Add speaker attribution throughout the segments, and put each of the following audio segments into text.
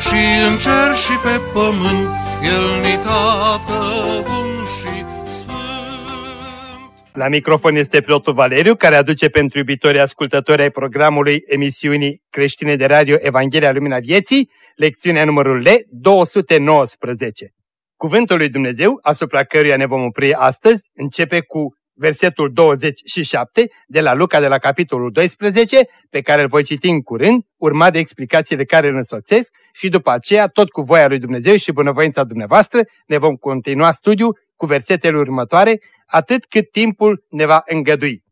Speaker 1: și în cer și pe pământ, El ni tată bun și sfânt.
Speaker 2: La microfon este preotul Valeriu, care aduce pentru iubitorii ascultători ai programului emisiunii creștine de radio Evanghelia Lumina Vieții, lecțiunea numărul L219. Cuvântul lui Dumnezeu, asupra căruia ne vom opri astăzi, începe cu versetul 27 de la Luca de la capitolul 12, pe care îl voi citi în curând, urmat de explicațiile care îl însoțesc și după aceea, tot cu voia lui Dumnezeu și bunăvoința dumneavoastră, ne vom continua studiul cu versetele următoare, atât cât timpul ne va îngădui.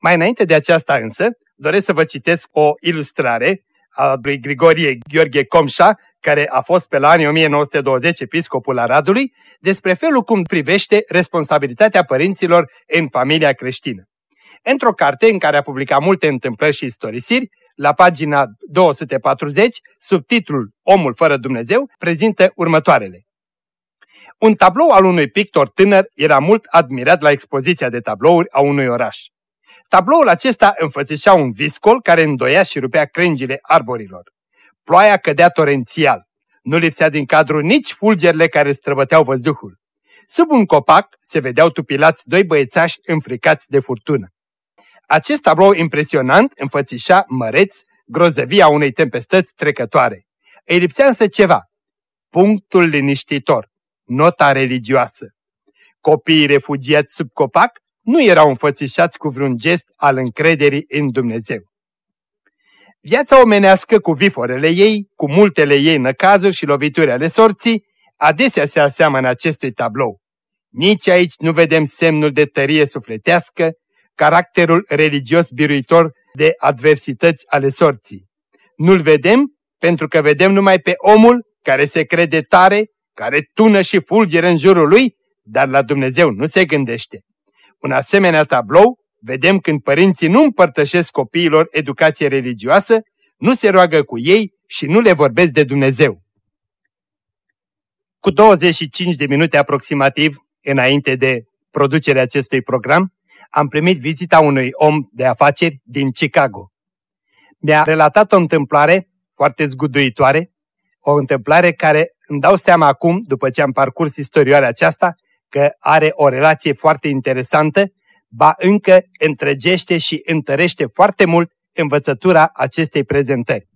Speaker 2: Mai înainte de aceasta însă, doresc să vă citesc o ilustrare a lui Grigorie Gheorghe Comșa, care a fost pe la anii 1920 episcopul Aradului, despre felul cum privește responsabilitatea părinților în familia creștină. Într-o carte în care a publicat multe întâmplări și istorisiri, la pagina 240, subtitlul Omul fără Dumnezeu, prezintă următoarele. Un tablou al unui pictor tânăr era mult admirat la expoziția de tablouri a unui oraș. Tabloul acesta înfățișa un viscol care îndoia și rupea crengile arborilor. Ploaia cădea torențial. Nu lipsea din cadru nici fulgerile care străbăteau văzduhul. Sub un copac se vedeau tupilați doi băiețași înfricați de furtună. Acest tablou impresionant înfățișa măreț grozăvia unei tempestăți trecătoare. Îi lipsea însă ceva. Punctul liniștitor. Nota religioasă. Copiii refugiați sub copac nu erau înfățișați cu vreun gest al încrederii în Dumnezeu. Viața omenească cu viforele ei, cu multele ei năcazuri și lovituri ale sorții, adesea se aseamănă acestui tablou. Nici aici nu vedem semnul de tărie sufletească, caracterul religios biruitor de adversități ale sorții. Nu-l vedem pentru că vedem numai pe omul care se crede tare, care tună și fulgeră în jurul lui, dar la Dumnezeu nu se gândește. Un asemenea tablou vedem când părinții nu împărtășesc copiilor educație religioasă, nu se roagă cu ei și nu le vorbesc de Dumnezeu. Cu 25 de minute aproximativ înainte de producerea acestui program, am primit vizita unui om de afaceri din Chicago. Mi-a relatat o întâmplare foarte zguduitoare, o întâmplare care îmi dau seama acum, după ce am parcurs istorioarea aceasta, că are o relație foarte interesantă, ba încă întregește și întărește foarte mult învățătura acestei prezentări.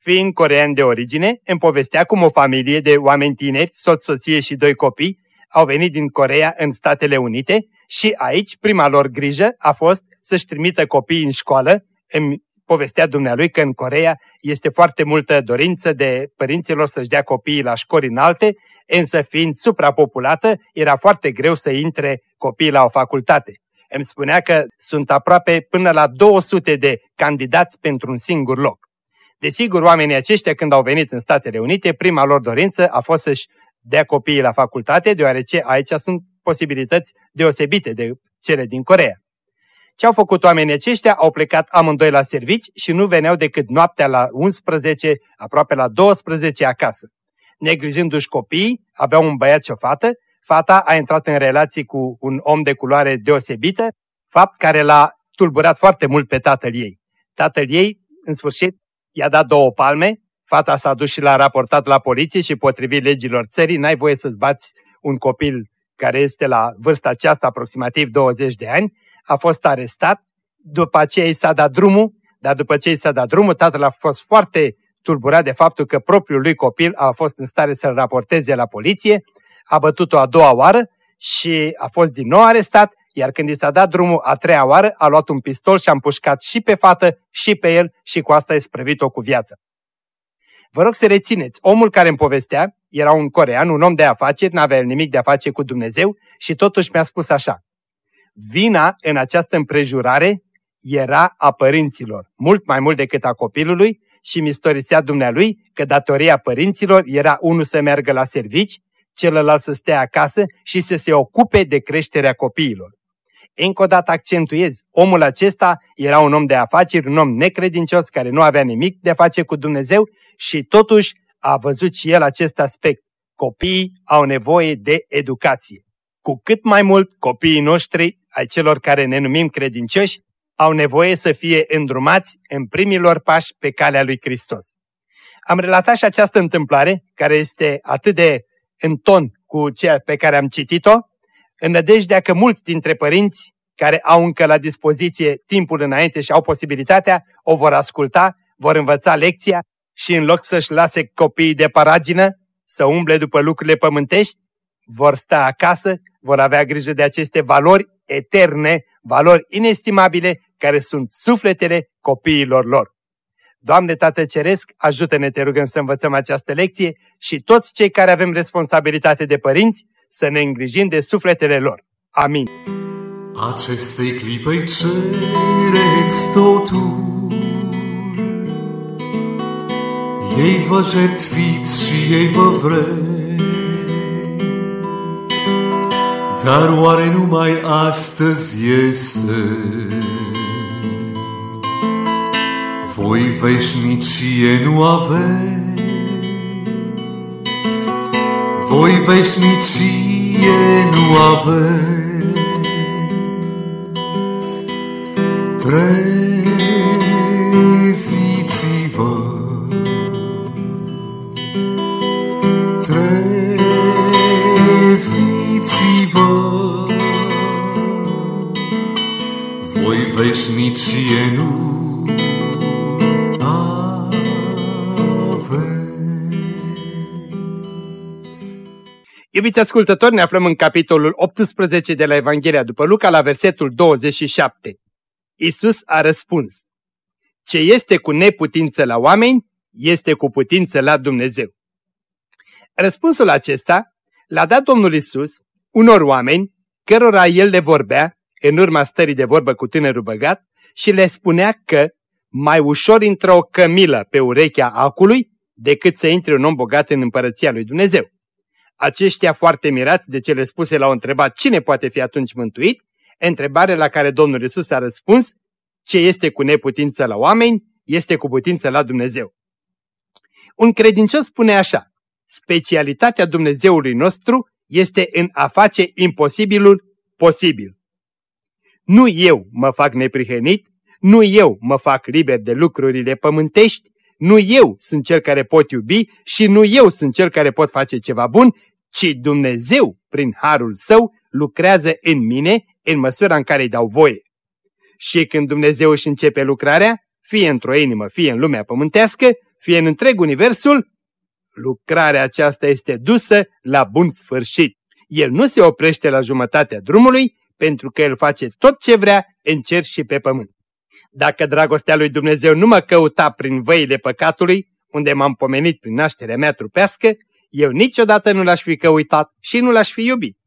Speaker 2: Fiind corean de origine, îmi povestea cum o familie de oameni tineri, soț, soție și doi copii, au venit din Corea în Statele Unite și aici prima lor grijă a fost să-și trimită copiii în școală. Îmi povestea dumnealui că în Corea este foarte multă dorință de părinților să-și dea copiii la școli înalte, însă fiind suprapopulată, era foarte greu să intre copiii la o facultate. Îmi spunea că sunt aproape până la 200 de candidați pentru un singur loc. Desigur, oamenii aceștia când au venit în Statele Unite, prima lor dorință a fost să-și dea copiii la facultate, deoarece aici sunt posibilități deosebite de cele din Corea. Ce au făcut oamenii aceștia? Au plecat amândoi la servici și nu veneau decât noaptea la 11, aproape la 12 acasă. Neglijându-și copiii, aveau un băiat și o fată, fata a intrat în relații cu un om de culoare deosebită, fapt care l-a tulburat foarte mult pe tatăl ei. Tatăl ei, în sfârșit, i-a dat două palme, fata s-a dus și l-a raportat la poliție și potrivit legilor țării, n-ai voie să-ți bați un copil care este la vârsta aceasta aproximativ 20 de ani, a fost arestat, după aceea i s-a dat drumul, dar după ce i s-a dat drumul, tatăl a fost foarte tulburat de faptul că propriul lui copil a fost în stare să-l raporteze la poliție, a bătut-o a doua oară și a fost din nou arestat, iar când i s-a dat drumul a treia oară, a luat un pistol și a împușcat și pe fată și pe el și cu asta a sprăvit-o cu viața. Vă rog să rețineți, omul care îmi povestea era un corean, un om de afaceri, n-avea nimic de a face cu Dumnezeu și totuși mi-a spus așa. Vina în această împrejurare era a părinților, mult mai mult decât a copilului și mistorisea dumnealui că datoria părinților era unul să meargă la servici, celălalt să stea acasă și să se ocupe de creșterea copiilor. Încă o dată accentuez, omul acesta era un om de afaceri, un om necredincios care nu avea nimic de a face cu Dumnezeu și totuși a văzut și el acest aspect. Copiii au nevoie de educație. Cu cât mai mult copiii noștri, ai celor care ne numim credincioși, au nevoie să fie îndrumați în primilor pași pe calea lui Hristos. Am relatat și această întâmplare, care este atât de în ton cu ceea pe care am citit-o, în nădejdea că mulți dintre părinți care au încă la dispoziție timpul înainte și au posibilitatea, o vor asculta, vor învăța lecția și în loc să-și lase copiii de paragină, să umble după lucrurile pământești, vor sta acasă, vor avea grijă de aceste valori eterne, valori inestimabile, care sunt sufletele copiilor lor. Doamne Tată Ceresc, ajută-ne, te rugăm să învățăm această lecție și toți cei care avem responsabilitate de părinți să ne îngrijim de sufletele lor. Amin.
Speaker 3: Acestei clipei cereți totul, ei vă jertfiți și ei vă vreți, dar oare numai astăzi este voi veșnicie nu aveți, voi veșnicie nu aveți. Treziți-vă,
Speaker 2: Iubiți ascultători, ne aflăm în capitolul 18 de la Evanghelia după Luca, la versetul 27. Isus a răspuns, Ce este cu neputință la oameni, este cu putință la Dumnezeu. Răspunsul acesta l-a dat Domnul Isus unor oameni cărora el le vorbea, în urma stării de vorbă cu tânărul băgat, și le spunea că mai ușor intră o cămilă pe urechea acului decât să intre un om bogat în împărăția lui Dumnezeu. Aceștia foarte mirați de cele spuse l-au întrebat cine poate fi atunci mântuit, întrebare la care Domnul Isus a răspuns, ce este cu neputință la oameni, este cu putință la Dumnezeu. Un credincios spune așa, specialitatea Dumnezeului nostru este în a face imposibilul posibil. Nu eu mă fac neprihănit, nu eu mă fac liber de lucrurile pământești, nu eu sunt cel care pot iubi și nu eu sunt cel care pot face ceva bun, ci Dumnezeu, prin harul său, lucrează în mine în măsura în care îi dau voie. Și când Dumnezeu își începe lucrarea, fie într-o inimă, fie în lumea pământească, fie în întreg universul, lucrarea aceasta este dusă la bun sfârșit. El nu se oprește la jumătatea drumului, pentru că El face tot ce vrea în cer și pe pământ. Dacă dragostea lui Dumnezeu nu mă căuta prin văile păcatului, unde m-am pomenit prin nașterea mea trupească, eu niciodată nu l-aș fi căutat și nu l-aș fi iubit.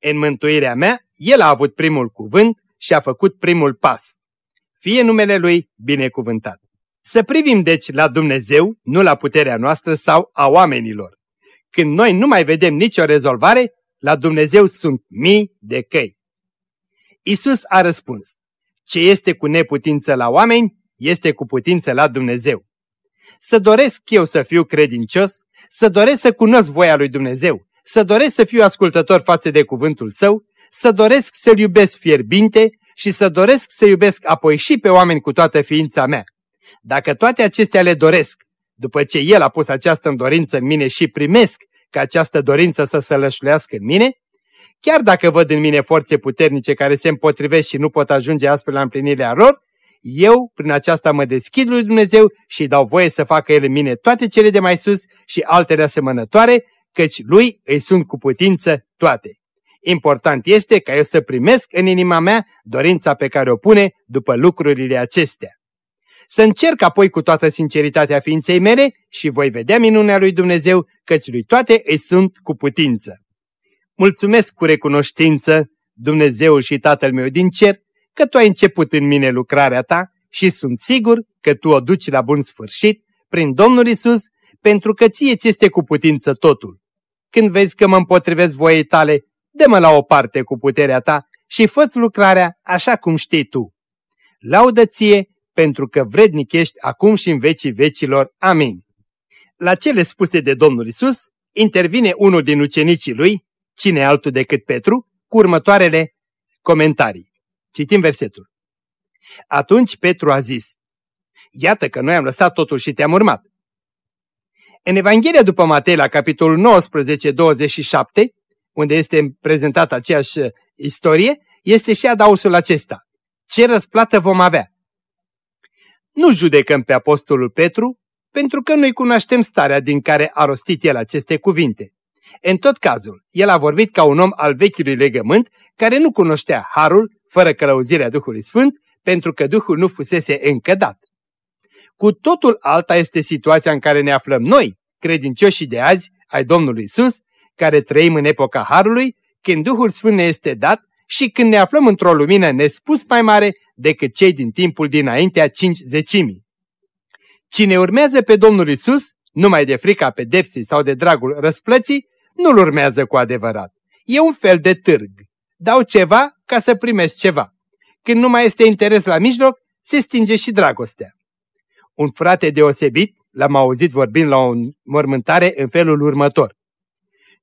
Speaker 2: În mântuirea mea, El a avut primul cuvânt și a făcut primul pas. Fie numele Lui binecuvântat. Să privim deci la Dumnezeu, nu la puterea noastră sau a oamenilor. Când noi nu mai vedem nicio rezolvare, la Dumnezeu sunt mii de căi. Isus a răspuns, ce este cu neputință la oameni, este cu putință la Dumnezeu. Să doresc eu să fiu credincios, să doresc să cunosc voia lui Dumnezeu, să doresc să fiu ascultător față de cuvântul său, să doresc să-L iubesc fierbinte și să doresc să iubesc apoi și pe oameni cu toată ființa mea. Dacă toate acestea le doresc, după ce El a pus această îndorință în mine și primesc ca această dorință să se lășluiască în mine, chiar dacă văd în mine forțe puternice care se împotrivesc și nu pot ajunge astfel la împlinirea lor, eu prin aceasta mă deschid lui Dumnezeu și dau voie să facă El în mine toate cele de mai sus și altele asemănătoare, căci Lui îi sunt cu putință toate. Important este ca eu să primesc în inima mea dorința pe care o pune după lucrurile acestea. Să încerc apoi cu toată sinceritatea ființei mele și voi vedea minunea lui Dumnezeu, căci lui toate îi sunt cu putință. Mulțumesc cu recunoștință, Dumnezeu și Tatăl meu din cer, că Tu ai început în mine lucrarea Ta și sunt sigur că tu o duci la bun sfârșit prin Domnul Isus, pentru că ție ți este cu putință totul. Când vezi că mă împotrivesc voiei tale, dă-mă la o parte cu puterea ta și fă lucrarea așa cum știi tu. Laudă ție, pentru că vrednic ești acum și în vecii vecilor. Amin. La cele spuse de Domnul Isus, intervine unul din ucenicii lui, cine altul decât Petru, cu următoarele comentarii. Citim versetul. Atunci Petru a zis, Iată că noi am lăsat totul și te-am urmat. În Evanghelia după Matei, la capitolul 19, 27, unde este prezentată aceeași istorie, este și adausul acesta. Ce răsplată vom avea? Nu judecăm pe apostolul Petru, pentru că noi cunoaștem starea din care a rostit el aceste cuvinte. În tot cazul, el a vorbit ca un om al vechiului legământ, care nu cunoștea harul, fără călăuzirea Duhului Sfânt, pentru că Duhul nu fusese încă dat. Cu totul alta este situația în care ne aflăm noi, credincioșii de azi, ai Domnului Isus, care trăim în epoca Harului, când Duhul Sfânt ne este dat și când ne aflăm într-o lumină nespus mai mare decât cei din timpul dinaintea cinci zecimii. Cine urmează pe Domnul Isus, numai de frica pedepsii sau de dragul răsplății, nu-L urmează cu adevărat. E un fel de târg. Dau ceva ca să primesc ceva. Când nu mai este interes la mijloc, se stinge și dragostea. Un frate deosebit l-am auzit vorbind la o mormântare în felul următor.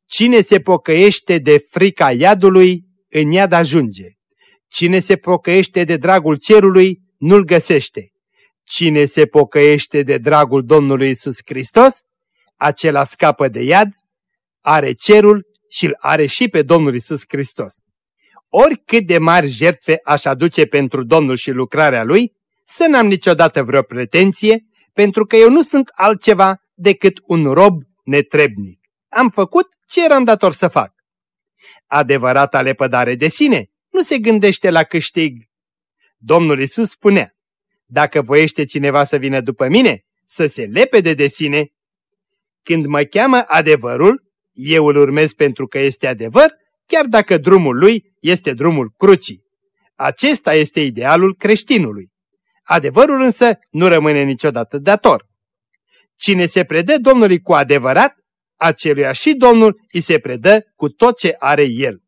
Speaker 2: Cine se pocăiește de frica iadului, în iad ajunge. Cine se pocăiește de dragul cerului, nu-l găsește. Cine se pocăiește de dragul Domnului Isus Hristos, acela scapă de iad, are cerul și îl are și pe Domnul Isus Hristos. Oricât de mari jertfe aș aduce pentru Domnul și lucrarea Lui, să n-am niciodată vreo pretenție, pentru că eu nu sunt altceva decât un rob netrebnic. Am făcut ce eram dator să fac. Adevărata lepădare de sine nu se gândește la câștig. Domnul Isus spunea, dacă voiește cineva să vină după mine, să se lepede de sine. Când mă cheamă adevărul, eu îl urmez pentru că este adevăr, chiar dacă drumul lui este drumul crucii. Acesta este idealul creștinului. Adevărul însă nu rămâne niciodată dator. Cine se predă Domnului cu adevărat, aceluia și Domnul îi se predă cu tot ce are el.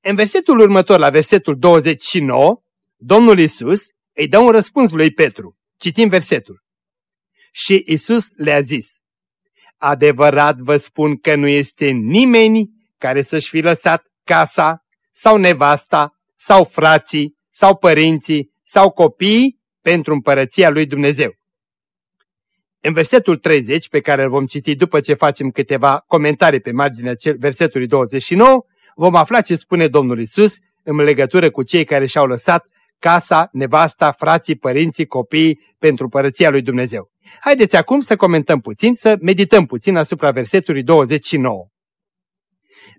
Speaker 2: În versetul următor, la versetul 29, Domnul Isus îi dă un răspuns lui Petru. Citim versetul. Și Isus le-a zis, Adevărat vă spun că nu este nimeni care să-și fi lăsat casa sau nevasta sau frații sau părinții sau copiii pentru împărăția lui Dumnezeu. În versetul 30, pe care îl vom citi după ce facem câteva comentarii pe marginea versetului 29, vom afla ce spune Domnul Isus în legătură cu cei care și-au lăsat casa, nevasta, frații, părinții, copiii pentru părăția lui Dumnezeu. Haideți acum să comentăm puțin, să medităm puțin asupra versetului 29.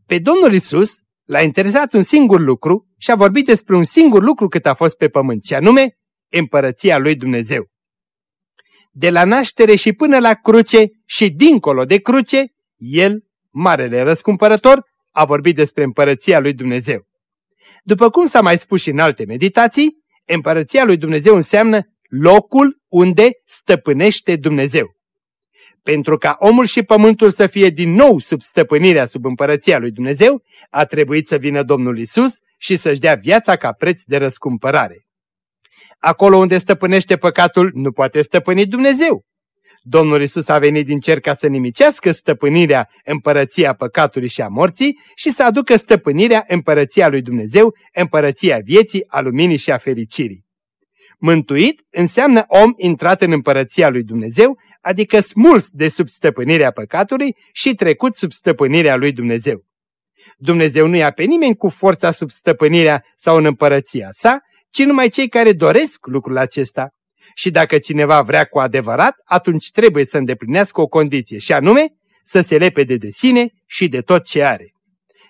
Speaker 2: Pe Domnul Isus l-a interesat un singur lucru și a vorbit despre un singur lucru cât a fost pe pământ, și anume împărăția lui Dumnezeu. De la naștere și până la cruce și dincolo de cruce, el, marele răscumpărător, a vorbit despre împărăția lui Dumnezeu. După cum s-a mai spus și în alte meditații, împărăția lui Dumnezeu înseamnă locul unde stăpânește Dumnezeu. Pentru ca omul și pământul să fie din nou sub stăpânirea, sub împărăția lui Dumnezeu, a trebuit să vină Domnul Isus și să-și dea viața ca preț de răscumpărare. Acolo unde stăpânește păcatul, nu poate stăpâni Dumnezeu. Domnul Isus a venit din cer ca să nimicească stăpânirea împărăția păcatului și a morții și să aducă stăpânirea împărăția lui Dumnezeu, împărăția vieții, a luminii și a fericirii. Mântuit înseamnă om intrat în împărăția lui Dumnezeu, adică smuls de sub stăpânirea păcatului și trecut sub stăpânirea lui Dumnezeu. Dumnezeu nu ia pe nimeni cu forța sub stăpânirea sau în împărăția sa, ci numai cei care doresc lucrul acesta. Și dacă cineva vrea cu adevărat, atunci trebuie să îndeplinească o condiție, și anume să se lepede de sine și de tot ce are.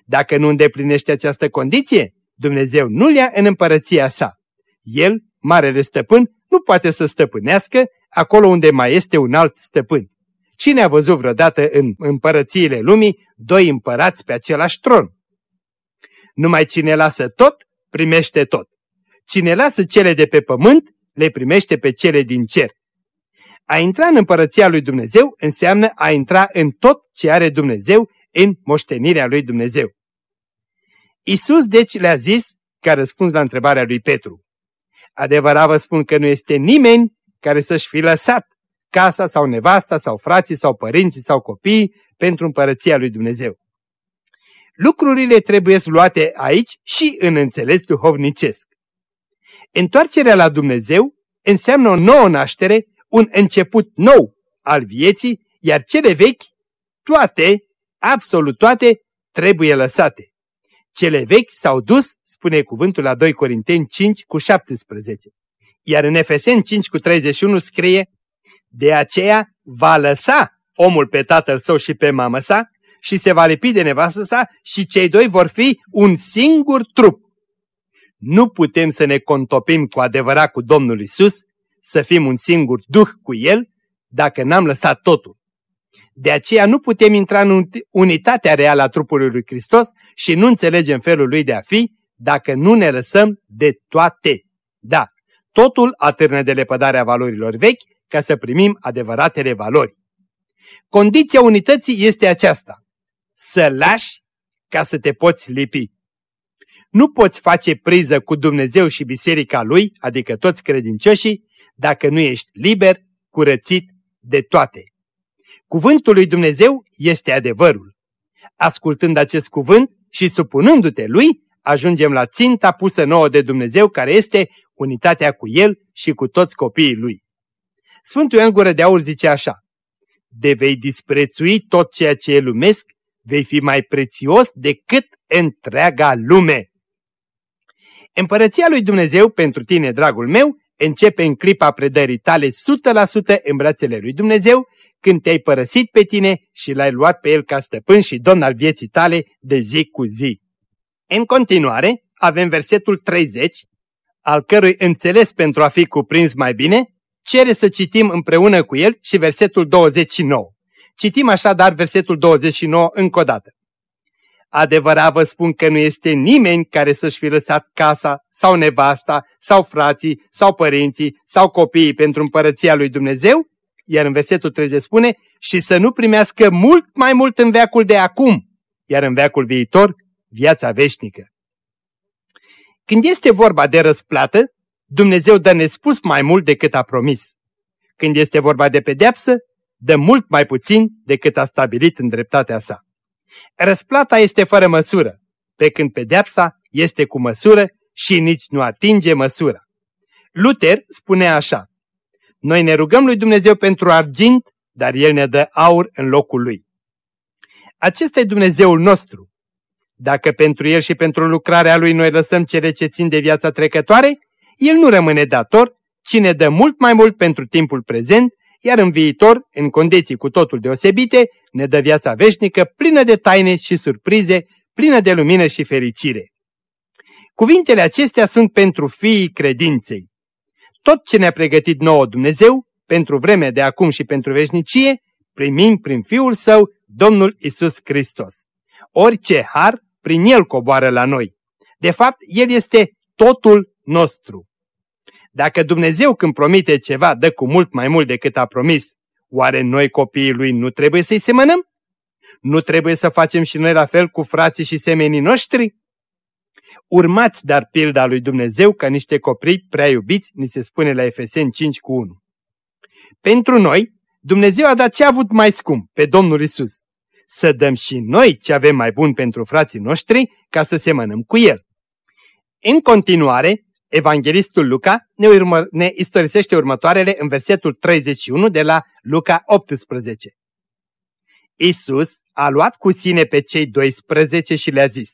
Speaker 2: Dacă nu îndeplinește această condiție, Dumnezeu nu-l ia în împărăția sa. El, marele stăpân, nu poate să stăpânească acolo unde mai este un alt stăpân. Cine a văzut vreodată în împărățiile lumii doi împărați pe același tron? Numai cine lasă tot, primește tot. Cine lasă cele de pe pământ, le primește pe cele din cer. A intra în împărăția lui Dumnezeu înseamnă a intra în tot ce are Dumnezeu în moștenirea lui Dumnezeu. Isus deci le-a zis, ca răspuns la întrebarea lui Petru, Adevărat vă spun că nu este nimeni care să-și fi lăsat casa sau nevasta sau frații sau părinții sau copiii pentru împărăția lui Dumnezeu. Lucrurile trebuie luate aici și în înțeles duhovnicesc. Întoarcerea la Dumnezeu înseamnă o nouă naștere, un început nou al vieții, iar cele vechi, toate, absolut toate, trebuie lăsate. Cele vechi s-au dus, spune cuvântul la 2 Corinteni 5 cu 17. Iar în Efeseni 5 cu 31 scrie, De aceea va lăsa omul pe tatăl său și pe mamă sa și se va lipi de nevastă sa și cei doi vor fi un singur trup. Nu putem să ne contopim cu adevărat cu Domnul Isus, să fim un singur duh cu El, dacă n-am lăsat totul. De aceea nu putem intra în unitatea reală a trupului lui Hristos și nu înțelegem felul lui de a fi dacă nu ne lăsăm de toate. Da, totul atârnă de lepădarea valorilor vechi ca să primim adevăratele valori. Condiția unității este aceasta, să lași ca să te poți lipi. Nu poți face priză cu Dumnezeu și biserica Lui, adică toți credincioșii, dacă nu ești liber, curățit de toate. Cuvântul lui Dumnezeu este adevărul. Ascultând acest cuvânt și supunându-te lui, ajungem la ținta pusă nouă de Dumnezeu, care este unitatea cu El și cu toți copiii Lui. Sfântul Ioan Gură de Aur zice așa, De vei disprețui tot ceea ce e lumesc, vei fi mai prețios decât întreaga lume. Împărăția lui Dumnezeu pentru tine, dragul meu, începe în clipa predării tale 100% în brațele lui Dumnezeu când te-ai părăsit pe tine și l-ai luat pe el ca stăpân și domn al vieții tale de zi cu zi. În continuare, avem versetul 30, al cărui înțeles pentru a fi cuprins mai bine, cere să citim împreună cu el și versetul 29. Citim așadar versetul 29 încă o dată. Adevărat vă spun că nu este nimeni care să-și fi lăsat casa sau nevasta sau frații sau părinții sau copiii pentru împărăția lui Dumnezeu iar în versetul 30 spune, și să nu primească mult mai mult în veacul de acum, iar în veacul viitor, viața veșnică. Când este vorba de răsplată, Dumnezeu dă nespus mai mult decât a promis. Când este vorba de pedeapsă, dă mult mai puțin decât a stabilit în dreptatea sa. Răsplata este fără măsură, pe când pedeapsa este cu măsură și nici nu atinge măsura. Luther spune așa, noi ne rugăm lui Dumnezeu pentru argint, dar El ne dă aur în locul lui. Acesta e Dumnezeul nostru. Dacă pentru El și pentru lucrarea Lui noi lăsăm cele ce țin de viața trecătoare, El nu rămâne dator, ci ne dă mult mai mult pentru timpul prezent, iar în viitor, în condiții cu totul deosebite, ne dă viața veșnică plină de taine și surprize, plină de lumină și fericire. Cuvintele acestea sunt pentru fiii credinței tot ce ne-a pregătit nouă Dumnezeu, pentru vremea de acum și pentru veșnicie, primim prin Fiul Său, Domnul Isus Hristos. Orice har, prin El coboară la noi. De fapt, El este totul nostru. Dacă Dumnezeu când promite ceva dă cu mult mai mult decât a promis, oare noi copiii Lui nu trebuie să-i semănăm? Nu trebuie să facem și noi la fel cu frații și semenii noștri? Urmați dar pilda lui Dumnezeu ca niște coprii prea iubiți, ni se spune la Efeseni 5 cu 1. Pentru noi, Dumnezeu a dat ce a avut mai scump, pe Domnul Isus. Să dăm și noi ce avem mai bun pentru frații noștri, ca să semănăm cu El. În continuare, Evanghelistul Luca ne, urmă, ne istorisește următoarele în versetul 31 de la Luca 18. Isus a luat cu sine pe cei 12 și le-a zis,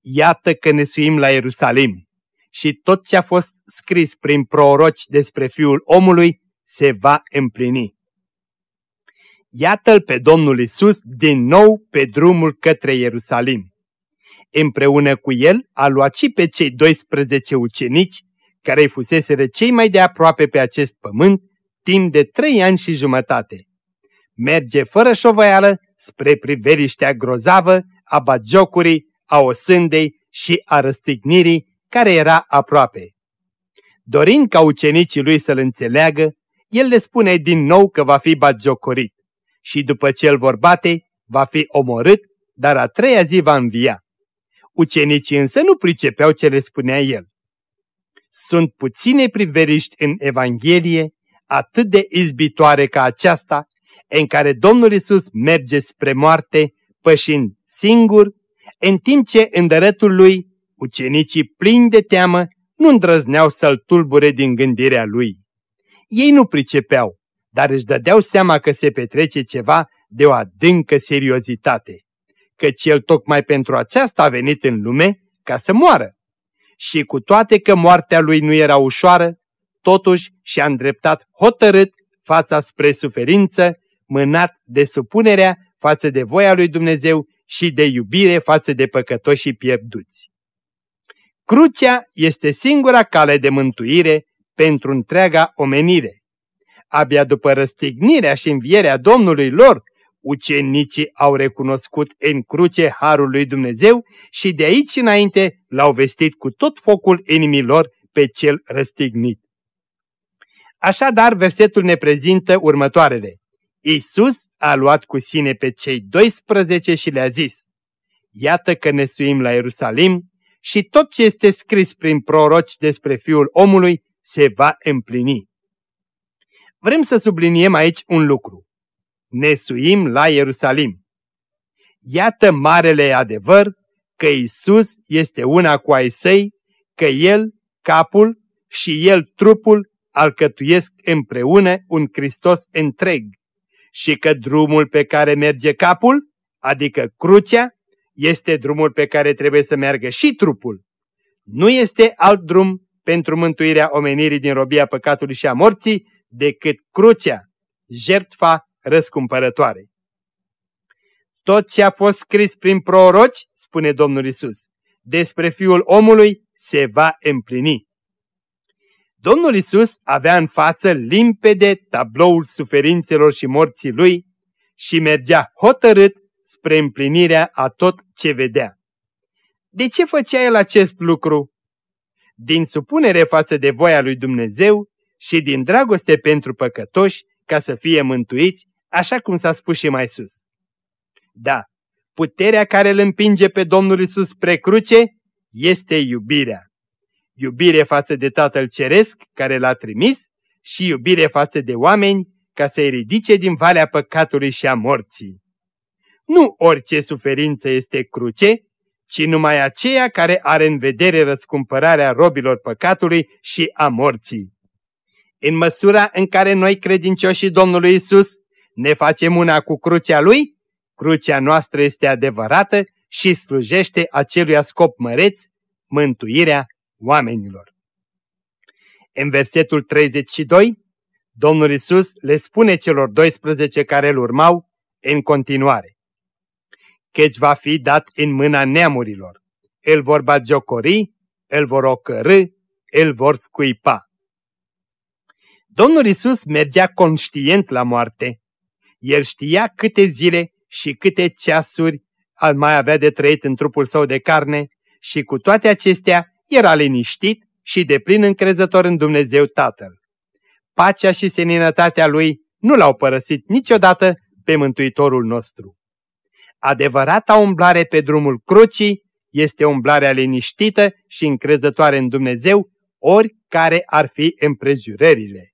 Speaker 2: iată că ne suim la Ierusalim și tot ce a fost scris prin proroci despre Fiul omului se va împlini. Iată-l pe Domnul Isus din nou pe drumul către Ierusalim. Împreună cu el a luat și pe cei 12 ucenici, care îi fuseseră cei mai de aproape pe acest pământ, timp de trei ani și jumătate. Merge fără șovăială spre priveliștea grozavă a bagiocurii a osândei și a răstignirii care era aproape. Dorind ca ucenicii lui să-l înțeleagă, el le spune din nou că va fi batjocorit și după ce îl vor bate, va fi omorât, dar a treia zi va învia. Ucenicii însă nu pricepeau ce le spunea el. Sunt puține priveriști în Evanghelie atât de izbitoare ca aceasta, în care Domnul Isus merge spre moarte, pășind singur, în timp ce în dărătul lui ucenicii plini de teamă nu îndrăzneau să-l tulbure din gândirea lui. Ei nu pricepeau, dar își dădeau seama că se petrece ceva de o adâncă seriozitate, căci el tocmai pentru aceasta a venit în lume ca să moară. Și cu toate că moartea lui nu era ușoară, totuși și-a îndreptat hotărât fața spre suferință, mânat de supunerea față de voia lui Dumnezeu și de iubire față de păcătoșii pierduți. Crucea este singura cale de mântuire pentru întreaga omenire. Abia după răstignirea și învierea Domnului lor, ucenicii au recunoscut în cruce Harul lui Dumnezeu și de aici înainte l-au vestit cu tot focul inimilor pe cel răstignit. Așadar, versetul ne prezintă următoarele. Iisus a luat cu sine pe cei 12 și le-a zis, Iată că ne suim la Ierusalim și tot ce este scris prin proroci despre Fiul omului se va împlini. Vrem să subliniem aici un lucru. Ne suim la Ierusalim. Iată marele adevăr că Isus este una cu ai săi, că El, capul, și El, trupul, alcătuiesc împreună un Hristos întreg și că drumul pe care merge capul, adică crucea, este drumul pe care trebuie să meargă și trupul. Nu este alt drum pentru mântuirea omenirii din robia păcatului și a morții decât crucea, jertfa răscumpărătoare. Tot ce a fost scris prin proroci, spune Domnul Isus, despre Fiul omului se va împlini. Domnul Isus avea în față limpede tabloul suferințelor și morții lui și mergea hotărât spre împlinirea a tot ce vedea. De ce făcea el acest lucru? Din supunere față de voia lui Dumnezeu și din dragoste pentru păcătoși ca să fie mântuiți, așa cum s-a spus și mai sus. Da, puterea care îl împinge pe Domnul Isus spre cruce este iubirea iubire față de Tatăl Ceresc care l-a trimis și iubire față de oameni ca să-i ridice din valea păcatului și a morții. Nu orice suferință este cruce, ci numai aceea care are în vedere răscumpărarea robilor păcatului și a morții. În măsura în care noi credincioșii Domnului Isus ne facem una cu crucea Lui, crucea noastră este adevărată și slujește acelui scop măreț, mântuirea oamenilor. În versetul 32, Domnul Isus le spune celor 12 care îl urmau în continuare. Căci va fi dat în mâna neamurilor. Îl vor bagiocori, îl vor ocărâ, îl vor scuipa. Domnul Isus mergea conștient la moarte. El știa câte zile și câte ceasuri al mai avea de trăit în trupul său de carne și cu toate acestea era liniștit și de plin încrezător în Dumnezeu Tatăl. Pacea și seninătatea lui nu l-au părăsit niciodată pe Mântuitorul nostru. Adevărata umblare pe drumul crucii este umblarea liniștită și încrezătoare în Dumnezeu, oricare ar fi împrejurările.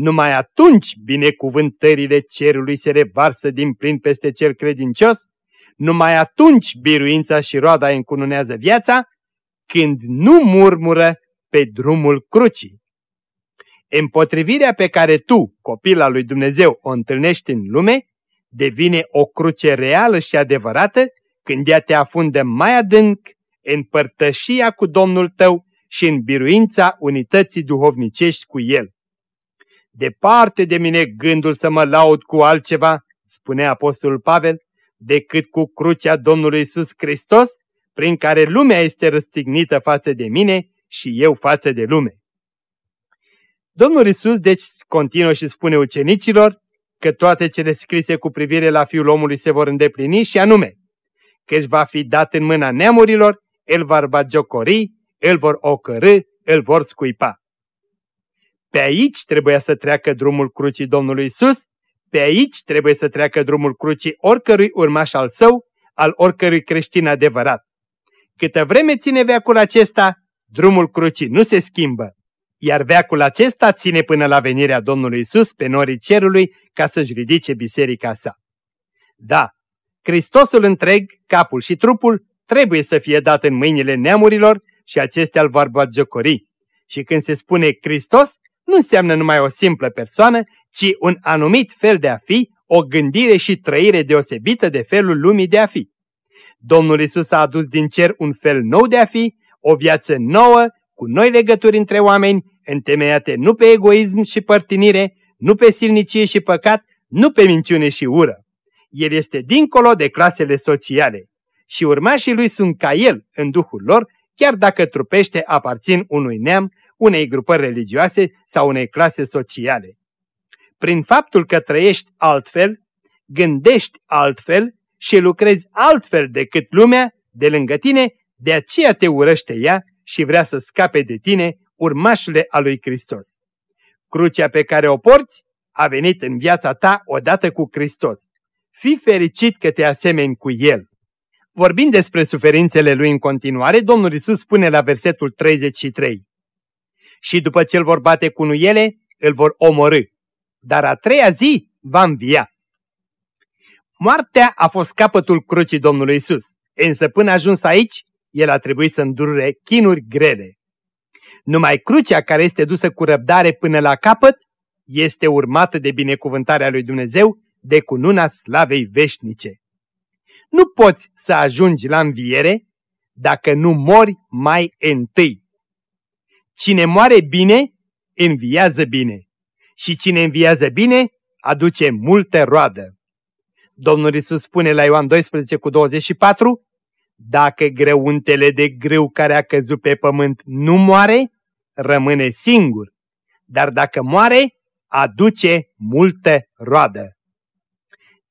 Speaker 2: Numai atunci binecuvântările cerului se revarsă din plin peste cel credincios, numai atunci biruința și roada încununează viața când nu murmură pe drumul crucii. Împotrivirea pe care tu, copil al lui Dumnezeu, o întâlnești în lume, devine o cruce reală și adevărată când ea te afundă mai adânc în părtășia cu Domnul tău și în biruința unității duhovnicești cu El. Departe de mine gândul să mă laud cu altceva, spune Apostolul Pavel, decât cu crucea Domnului Isus Hristos, prin care lumea este răstignită față de mine și eu față de lume. Domnul Isus deci continuă și spune ucenicilor că toate cele scrise cu privire la Fiul omului se vor îndeplini și anume că își va fi dat în mâna neamurilor, el va bagiocori, îl vor ocărâ, îl vor scuipa. Pe aici trebuia să treacă drumul crucii Domnului Isus, pe aici trebuie să treacă drumul crucii oricărui urmaș al său, al oricărui creștin adevărat. Câtă vreme ține veacul acesta, drumul crucii nu se schimbă, iar veacul acesta ține până la venirea Domnului Isus pe norii cerului ca să-și ridice biserica sa. Da, Hristosul întreg, capul și trupul, trebuie să fie dat în mâinile neamurilor și acestea îl vor batjocori. Și când se spune Hristos, nu înseamnă numai o simplă persoană, ci un anumit fel de a fi, o gândire și trăire deosebită de felul lumii de a fi. Domnul Isus a adus din cer un fel nou de a fi, o viață nouă, cu noi legături între oameni, întemeiate nu pe egoism și părtinire, nu pe silnicie și păcat, nu pe minciune și ură. El este dincolo de clasele sociale și urmașii lui sunt ca el în duhul lor, chiar dacă trupește aparțin unui neam, unei grupări religioase sau unei clase sociale. Prin faptul că trăiești altfel, gândești altfel și lucrezi altfel decât lumea de lângă tine, de aceea te urăște ea și vrea să scape de tine urmașule a lui Hristos. Crucea pe care o porți a venit în viața ta odată cu Hristos. Fii fericit că te asemeni cu El. Vorbind despre suferințele lui în continuare, Domnul Isus spune la versetul 33. Și după ce îl vor bate cu nuiele, îl vor omorâ. Dar a treia zi va învia. Moartea a fost capătul crucii Domnului Isus, însă până ajuns aici, el a trebuit să îndurure chinuri grele. Numai crucea care este dusă cu răbdare până la capăt este urmată de binecuvântarea lui Dumnezeu, de cununa slavei veșnice. Nu poți să ajungi la înviere dacă nu mori mai întâi. Cine moare bine, înviază bine. Și cine înviază bine, aduce multă roadă. Domnul Isus spune la Ioan 12 cu 24, Dacă greuntele de grâu care a căzut pe pământ nu moare, rămâne singur, dar dacă moare, aduce multă roadă.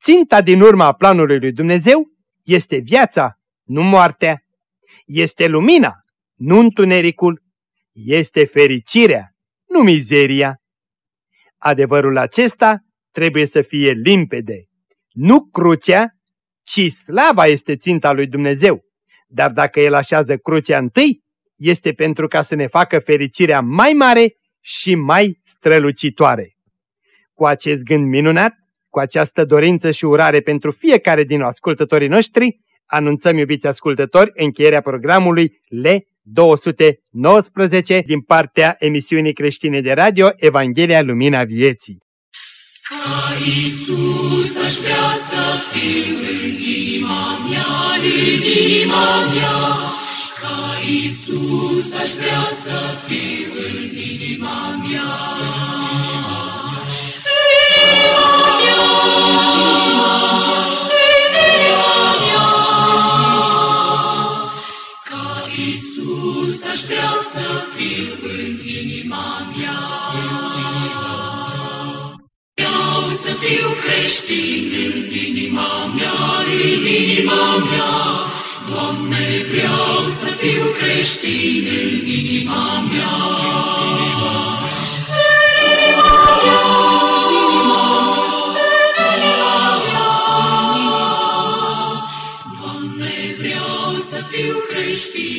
Speaker 2: Ținta din urma planului lui Dumnezeu este viața, nu moartea. Este lumina, nu întunericul. Este fericirea, nu mizeria. Adevărul acesta trebuie să fie limpede. Nu crucea, ci slava este ținta lui Dumnezeu. Dar dacă El așează crucea întâi, este pentru ca să ne facă fericirea mai mare și mai strălucitoare. Cu acest gând minunat, cu această dorință și urare pentru fiecare din ascultătorii noștri, anunțăm, iubiți ascultători, încheierea programului L219 din partea emisiunii creștine de radio Evanghelia Lumina Vieții.
Speaker 4: Ca Iisus aș vrea să fiu în inima mea, în inima mea. Ca Iisus aș vrea să fiu în inima mea. Fiu creștin în inima mea, în inima mea. Doamne, vreau să fiu creștin în inima mea. Doamne, vreau să fiu creștin